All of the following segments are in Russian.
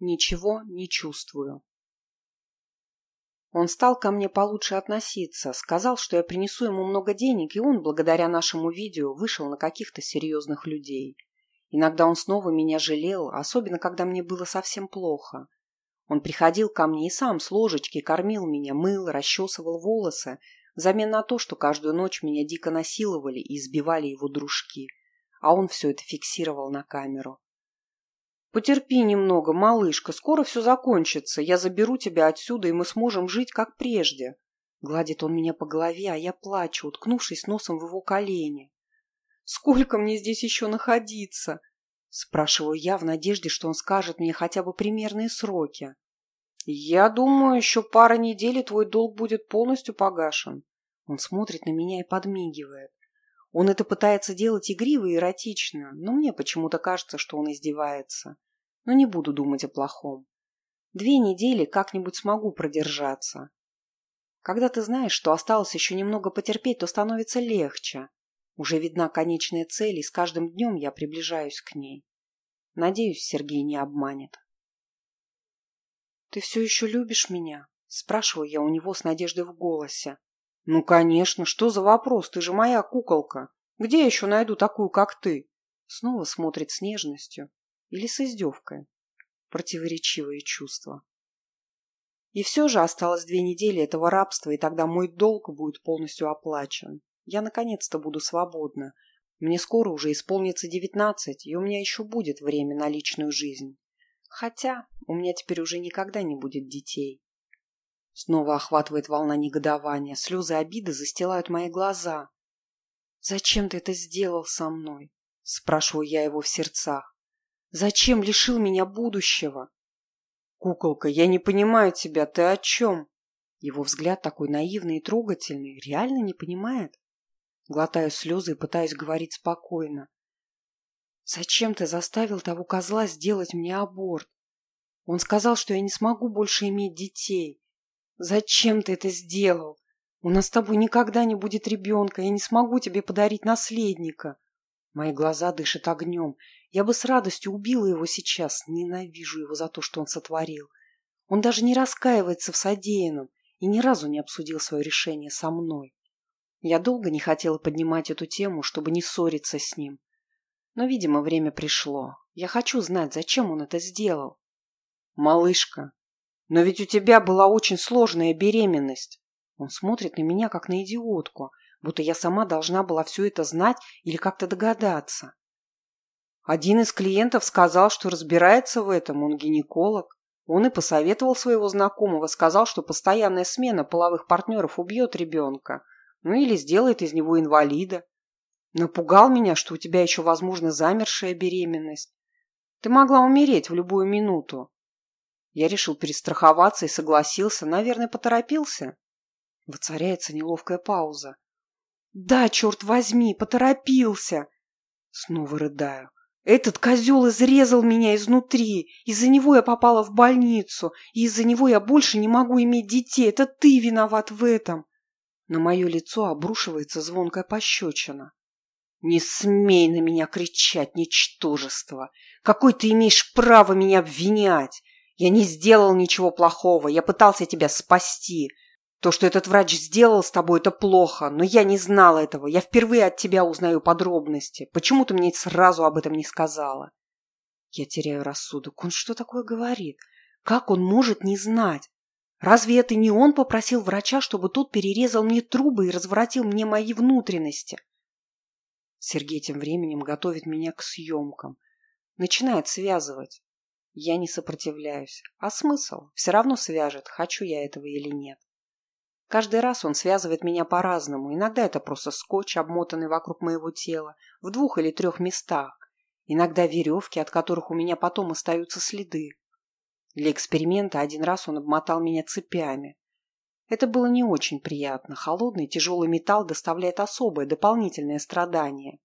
Ничего не чувствую. Он стал ко мне получше относиться, сказал, что я принесу ему много денег, и он, благодаря нашему видео, вышел на каких-то серьезных людей. Иногда он снова меня жалел, особенно когда мне было совсем плохо. Он приходил ко мне и сам с ложечки кормил меня, мыл, расчесывал волосы, взамен на то, что каждую ночь меня дико насиловали и избивали его дружки, а он все это фиксировал на камеру. Потерпи немного, малышка, скоро все закончится. Я заберу тебя отсюда, и мы сможем жить, как прежде. Гладит он меня по голове, а я плачу, уткнувшись носом в его колени. Сколько мне здесь еще находиться? Спрашиваю я в надежде, что он скажет мне хотя бы примерные сроки. Я думаю, еще пара недель, и твой долг будет полностью погашен. Он смотрит на меня и подмигивает. Он это пытается делать игриво и эротично, но мне почему-то кажется, что он издевается. Но не буду думать о плохом. Две недели как-нибудь смогу продержаться. Когда ты знаешь, что осталось еще немного потерпеть, то становится легче. Уже видна конечная цель, и с каждым днем я приближаюсь к ней. Надеюсь, Сергей не обманет. «Ты все еще любишь меня?» Спрашиваю я у него с надеждой в голосе. «Ну, конечно, что за вопрос? Ты же моя куколка. Где я еще найду такую, как ты?» Снова смотрит с нежностью или с издевкой. Противоречивые чувства. И все же осталось две недели этого рабства, и тогда мой долг будет полностью оплачен. Я наконец-то буду свободна. Мне скоро уже исполнится девятнадцать, и у меня еще будет время на личную жизнь. Хотя у меня теперь уже никогда не будет детей. Снова охватывает волна негодования. Слезы обиды застилают мои глаза. «Зачем ты это сделал со мной?» Спрашиваю я его в сердцах. «Зачем лишил меня будущего?» «Куколка, я не понимаю тебя. Ты о чем?» Его взгляд такой наивный и трогательный. Реально не понимает? Глотаю слезы и пытаюсь говорить спокойно. «Зачем ты заставил того козла сделать мне аборт? Он сказал, что я не смогу больше иметь детей. «Зачем ты это сделал? У нас с тобой никогда не будет ребенка, я не смогу тебе подарить наследника». Мои глаза дышат огнем. Я бы с радостью убила его сейчас. Ненавижу его за то, что он сотворил. Он даже не раскаивается в содеянном и ни разу не обсудил свое решение со мной. Я долго не хотела поднимать эту тему, чтобы не ссориться с ним. Но, видимо, время пришло. Я хочу знать, зачем он это сделал. «Малышка, но ведь у тебя была очень сложная беременность. Он смотрит на меня, как на идиотку, будто я сама должна была все это знать или как-то догадаться. Один из клиентов сказал, что разбирается в этом, он гинеколог. Он и посоветовал своего знакомого, сказал, что постоянная смена половых партнеров убьет ребенка, ну или сделает из него инвалида. Напугал меня, что у тебя еще, возможно, замершая беременность. Ты могла умереть в любую минуту. Я решил перестраховаться и согласился. Наверное, поторопился. Воцаряется неловкая пауза. «Да, черт возьми, поторопился!» Снова рыдаю. «Этот козел изрезал меня изнутри. Из-за него я попала в больницу. И из-за него я больше не могу иметь детей. Это ты виноват в этом!» На мое лицо обрушивается звонкая пощечина. «Не смей на меня кричать, ничтожество! Какой ты имеешь право меня обвинять? Я не сделал ничего плохого, я пытался тебя спасти. То, что этот врач сделал с тобой, это плохо, но я не знала этого. Я впервые от тебя узнаю подробности. Почему ты мне сразу об этом не сказала? Я теряю рассудок. Он что такое говорит? Как он может не знать? Разве это не он попросил врача, чтобы тот перерезал мне трубы и разворотил мне мои внутренности? Сергей тем временем готовит меня к съемкам. Начинает связывать. Я не сопротивляюсь. А смысл? Все равно свяжет, хочу я этого или нет. Каждый раз он связывает меня по-разному. Иногда это просто скотч, обмотанный вокруг моего тела, в двух или трех местах. Иногда веревки, от которых у меня потом остаются следы. Для эксперимента один раз он обмотал меня цепями. Это было не очень приятно. Холодный тяжелый металл доставляет особое дополнительное страдание.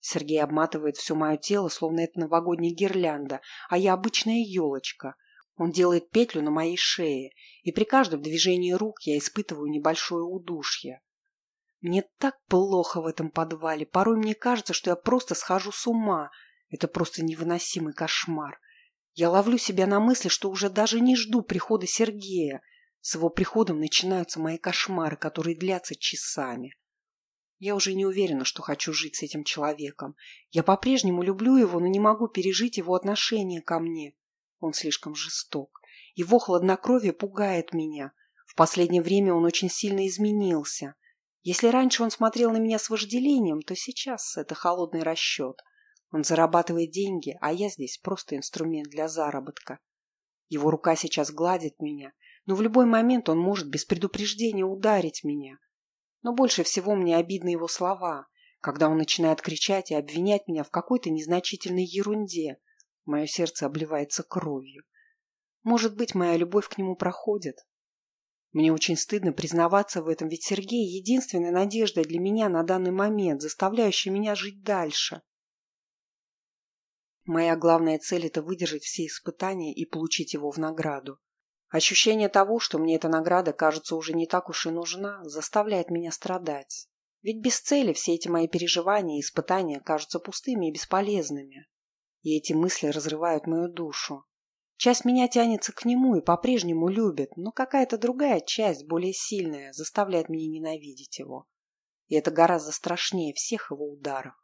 Сергей обматывает все мое тело, словно это новогодняя гирлянда, а я обычная елочка. Он делает петлю на моей шее, и при каждом движении рук я испытываю небольшое удушье. Мне так плохо в этом подвале. Порой мне кажется, что я просто схожу с ума. Это просто невыносимый кошмар. Я ловлю себя на мысли, что уже даже не жду прихода Сергея. С его приходом начинаются мои кошмары, которые длятся часами. Я уже не уверена, что хочу жить с этим человеком. Я по-прежнему люблю его, но не могу пережить его отношение ко мне. Он слишком жесток. Его хладнокровие пугает меня. В последнее время он очень сильно изменился. Если раньше он смотрел на меня с вожделением, то сейчас это холодный расчет. Он зарабатывает деньги, а я здесь просто инструмент для заработка. Его рука сейчас гладит меня, но в любой момент он может без предупреждения ударить меня. Но больше всего мне обидны его слова, когда он начинает кричать и обвинять меня в какой-то незначительной ерунде. Мое сердце обливается кровью. Может быть, моя любовь к нему проходит. Мне очень стыдно признаваться в этом, ведь Сергей – единственная надежда для меня на данный момент, заставляющая меня жить дальше. Моя главная цель – это выдержать все испытания и получить его в награду. Ощущение того, что мне эта награда кажется уже не так уж и нужна, заставляет меня страдать. Ведь без цели все эти мои переживания и испытания кажутся пустыми и бесполезными. И эти мысли разрывают мою душу. Часть меня тянется к нему и по-прежнему любит, но какая-то другая часть, более сильная, заставляет меня ненавидеть его. И это гораздо страшнее всех его ударов.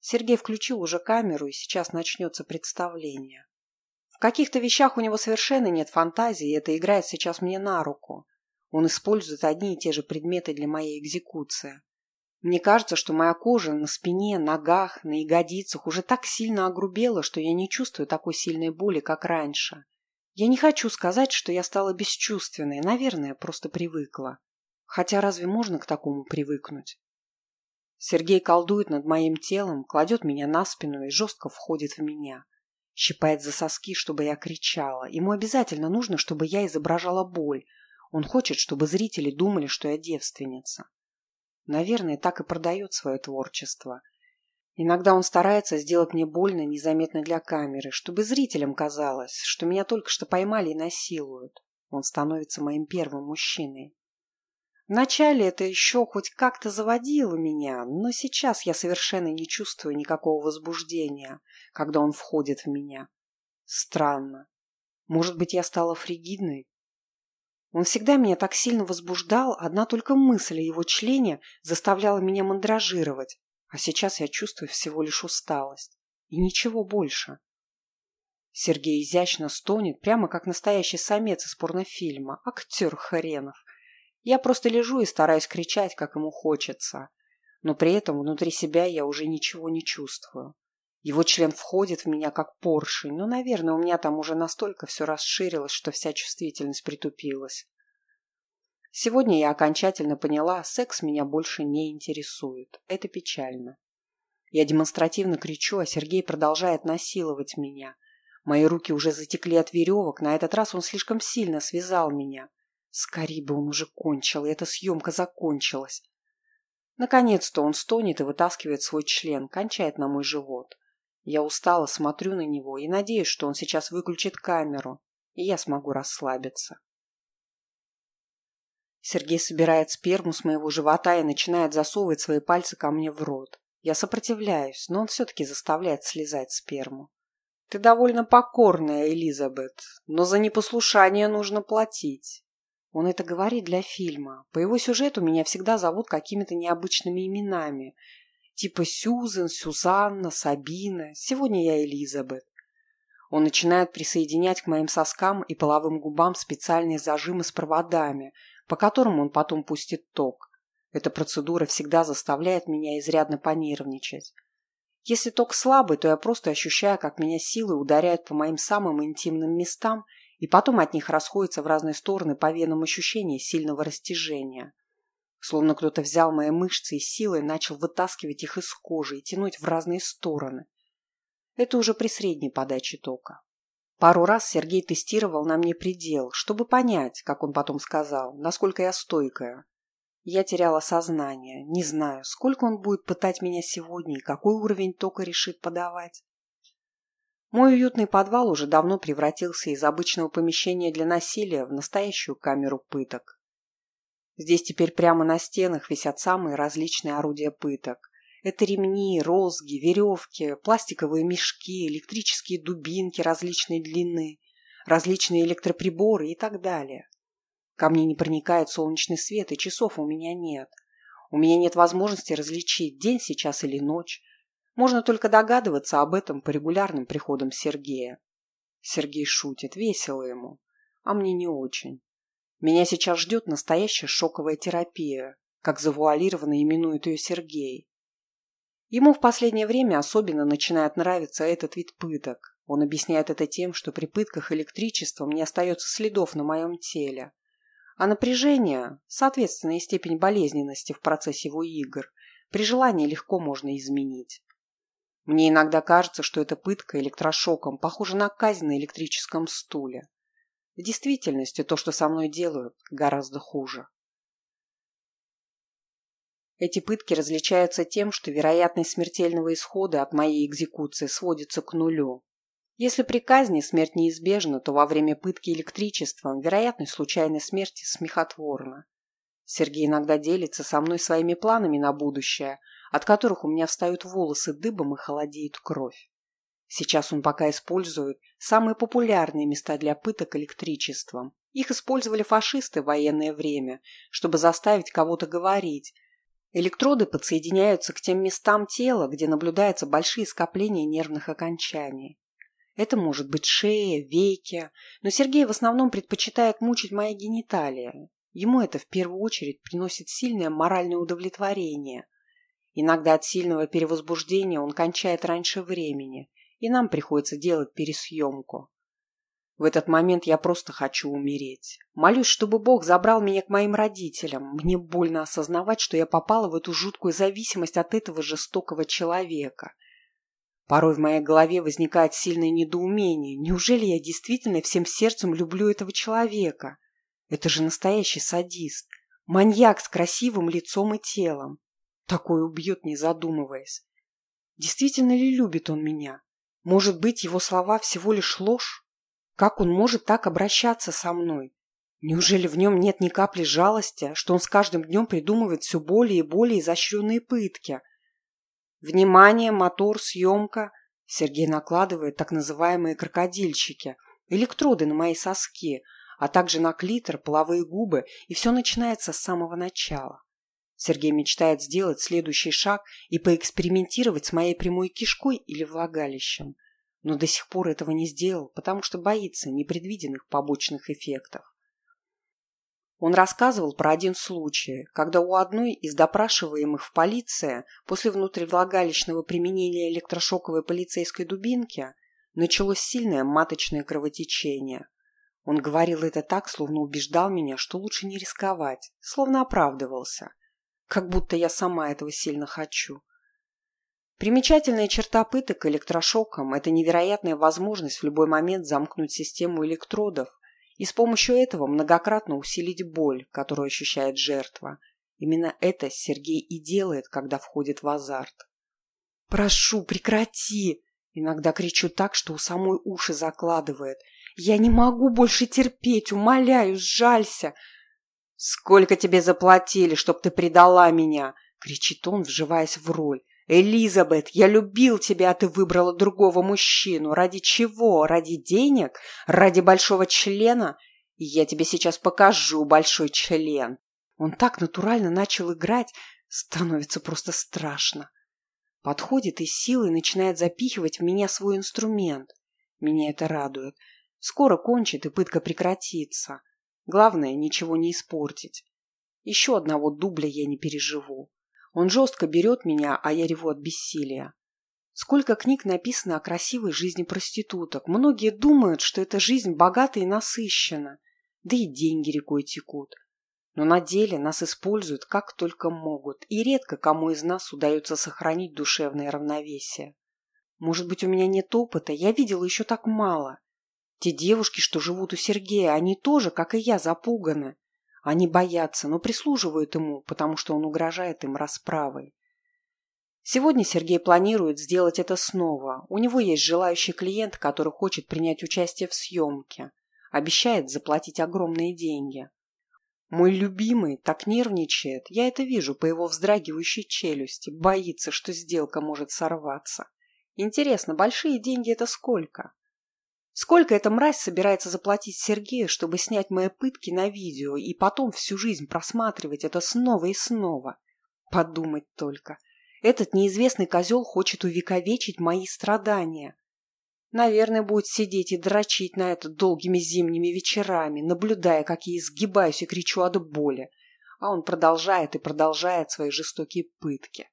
Сергей включил уже камеру, и сейчас начнется представление каких-то вещах у него совершенно нет фантазии, и это играет сейчас мне на руку. Он использует одни и те же предметы для моей экзекуции. Мне кажется, что моя кожа на спине, ногах, на ягодицах уже так сильно огрубела, что я не чувствую такой сильной боли, как раньше. Я не хочу сказать, что я стала бесчувственной, наверное, просто привыкла. Хотя разве можно к такому привыкнуть? Сергей колдует над моим телом, кладет меня на спину и жестко входит в меня. Щипает за соски, чтобы я кричала. Ему обязательно нужно, чтобы я изображала боль. Он хочет, чтобы зрители думали, что я девственница. Наверное, так и продает свое творчество. Иногда он старается сделать мне больно незаметно для камеры, чтобы зрителям казалось, что меня только что поймали и насилуют. Он становится моим первым мужчиной. Вначале это еще хоть как-то заводило меня, но сейчас я совершенно не чувствую никакого возбуждения когда он входит в меня. Странно. Может быть, я стала фригидной? Он всегда меня так сильно возбуждал, одна только мысль о его члене заставляла меня мандражировать, а сейчас я чувствую всего лишь усталость. И ничего больше. Сергей изящно стонет, прямо как настоящий самец из порнофильма, актер хренов. Я просто лежу и стараюсь кричать, как ему хочется. Но при этом внутри себя я уже ничего не чувствую. Его член входит в меня как поршень, но, наверное, у меня там уже настолько все расширилось, что вся чувствительность притупилась. Сегодня я окончательно поняла, секс меня больше не интересует. Это печально. Я демонстративно кричу, а Сергей продолжает насиловать меня. Мои руки уже затекли от веревок, на этот раз он слишком сильно связал меня. Скорее бы он уже кончил, и эта съемка закончилась. Наконец-то он стонет и вытаскивает свой член, кончает на мой живот. Я устало смотрю на него и надеюсь, что он сейчас выключит камеру, и я смогу расслабиться. Сергей собирает сперму с моего живота и начинает засовывать свои пальцы ко мне в рот. Я сопротивляюсь, но он все-таки заставляет слезать сперму. Ты довольно покорная, Элизабет, но за непослушание нужно платить. Он это говорит для фильма. По его сюжету меня всегда зовут какими-то необычными именами, Типа Сюзан, Сюзанна, Сабина. Сегодня я Элизабет. Он начинает присоединять к моим соскам и половым губам специальные зажимы с проводами, по которым он потом пустит ток. Эта процедура всегда заставляет меня изрядно понервничать. Если ток слабый, то я просто ощущаю, как меня силой ударяют по моим самым интимным местам, и потом от них расходятся в разные стороны по венам ощущения сильного растяжения. Словно кто-то взял мои мышцы и силой начал вытаскивать их из кожи и тянуть в разные стороны. Это уже при средней подаче тока. Пару раз Сергей тестировал на мне предел, чтобы понять, как он потом сказал, насколько я стойкая. Я теряла сознание, не знаю, сколько он будет пытать меня сегодня и какой уровень тока решит подавать. Мой уютный подвал уже давно превратился из обычного помещения для насилия в настоящую камеру пыток. Здесь теперь прямо на стенах висят самые различные орудия пыток. Это ремни, розги, веревки, пластиковые мешки, электрические дубинки различной длины, различные электроприборы и так далее. Ко мне не проникает солнечный свет, и часов у меня нет. У меня нет возможности различить, день сейчас или ночь. Можно только догадываться об этом по регулярным приходам Сергея. Сергей шутит, весело ему, а мне не очень. Меня сейчас ждет настоящая шоковая терапия, как завуалированно именует ее Сергей. Ему в последнее время особенно начинает нравиться этот вид пыток. Он объясняет это тем, что при пытках электричеством не остается следов на моем теле. А напряжение, соответственно, и степень болезненности в процессе его игр, при желании легко можно изменить. Мне иногда кажется, что эта пытка электрошоком похожа на казнь на электрическом стуле. В действительности то, что со мной делают, гораздо хуже. Эти пытки различаются тем, что вероятность смертельного исхода от моей экзекуции сводится к нулю. Если при казни смерть неизбежна, то во время пытки электричеством вероятность случайной смерти смехотворна. Сергей иногда делится со мной своими планами на будущее, от которых у меня встают волосы дыбом и холодеет кровь. Сейчас он пока использует самые популярные места для пыток электричеством. Их использовали фашисты в военное время, чтобы заставить кого-то говорить, Электроды подсоединяются к тем местам тела, где наблюдаются большие скопления нервных окончаний. Это может быть шея, веки, но Сергей в основном предпочитает мучить мои гениталии. Ему это в первую очередь приносит сильное моральное удовлетворение. Иногда от сильного перевозбуждения он кончает раньше времени, и нам приходится делать пересъемку. В этот момент я просто хочу умереть. Молюсь, чтобы Бог забрал меня к моим родителям. Мне больно осознавать, что я попала в эту жуткую зависимость от этого жестокого человека. Порой в моей голове возникает сильное недоумение. Неужели я действительно всем сердцем люблю этого человека? Это же настоящий садист. Маньяк с красивым лицом и телом. Такой убьет, не задумываясь. Действительно ли любит он меня? Может быть, его слова всего лишь ложь? Как он может так обращаться со мной? Неужели в нем нет ни капли жалости, что он с каждым днем придумывает все более и более изощренные пытки? Внимание, мотор, съемка. Сергей накладывает так называемые крокодильчики, электроды на мои соски, а также на клитор, половые губы, и все начинается с самого начала. Сергей мечтает сделать следующий шаг и поэкспериментировать с моей прямой кишкой или влагалищем – но до сих пор этого не сделал, потому что боится непредвиденных побочных эффектов. Он рассказывал про один случай, когда у одной из допрашиваемых в полиции после внутривлагалищного применения электрошоковой полицейской дубинки началось сильное маточное кровотечение. Он говорил это так, словно убеждал меня, что лучше не рисковать, словно оправдывался. Как будто я сама этого сильно хочу. Примечательная черта пыток электрошоком – это невероятная возможность в любой момент замкнуть систему электродов и с помощью этого многократно усилить боль, которую ощущает жертва. Именно это Сергей и делает, когда входит в азарт. «Прошу, прекрати!» Иногда кричу так, что у самой уши закладывает. «Я не могу больше терпеть, умоляю, сжалься!» «Сколько тебе заплатили, чтоб ты предала меня?» — кричит он, вживаясь в роль. «Элизабет, я любил тебя, а ты выбрала другого мужчину. Ради чего? Ради денег? Ради большого члена? Я тебе сейчас покажу большой член». Он так натурально начал играть, становится просто страшно. Подходит и силой начинает запихивать в меня свой инструмент. Меня это радует. Скоро кончит, и пытка прекратится. Главное, ничего не испортить. Еще одного дубля я не переживу. Он жестко берет меня, а я реву от бессилия. Сколько книг написано о красивой жизни проституток. Многие думают, что эта жизнь богата и насыщена. Да и деньги рекой текут. Но на деле нас используют как только могут, и редко кому из нас удается сохранить душевное равновесие. Может быть, у меня нет опыта, я видела еще так мало. Те девушки, что живут у Сергея, они тоже, как и я, запуганы. Они боятся, но прислуживают ему, потому что он угрожает им расправой. Сегодня Сергей планирует сделать это снова. У него есть желающий клиент, который хочет принять участие в съемке. Обещает заплатить огромные деньги. Мой любимый так нервничает, я это вижу по его вздрагивающей челюсти, боится, что сделка может сорваться. Интересно, большие деньги это сколько? Сколько эта мразь собирается заплатить Сергею, чтобы снять мои пытки на видео и потом всю жизнь просматривать это снова и снова? Подумать только. Этот неизвестный козел хочет увековечить мои страдания. Наверное, будет сидеть и дрочить на это долгими зимними вечерами, наблюдая, как я изгибаюсь и кричу от боли. А он продолжает и продолжает свои жестокие пытки.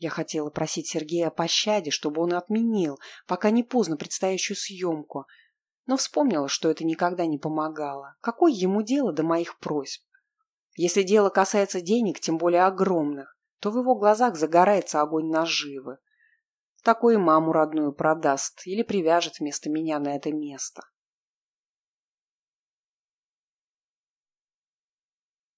Я хотела просить Сергея о пощаде, чтобы он отменил, пока не поздно предстоящую съемку. Но вспомнила, что это никогда не помогало. Какое ему дело до моих просьб? Если дело касается денег, тем более огромных, то в его глазах загорается огонь наживы. Такой маму родную продаст или привяжет вместо меня на это место.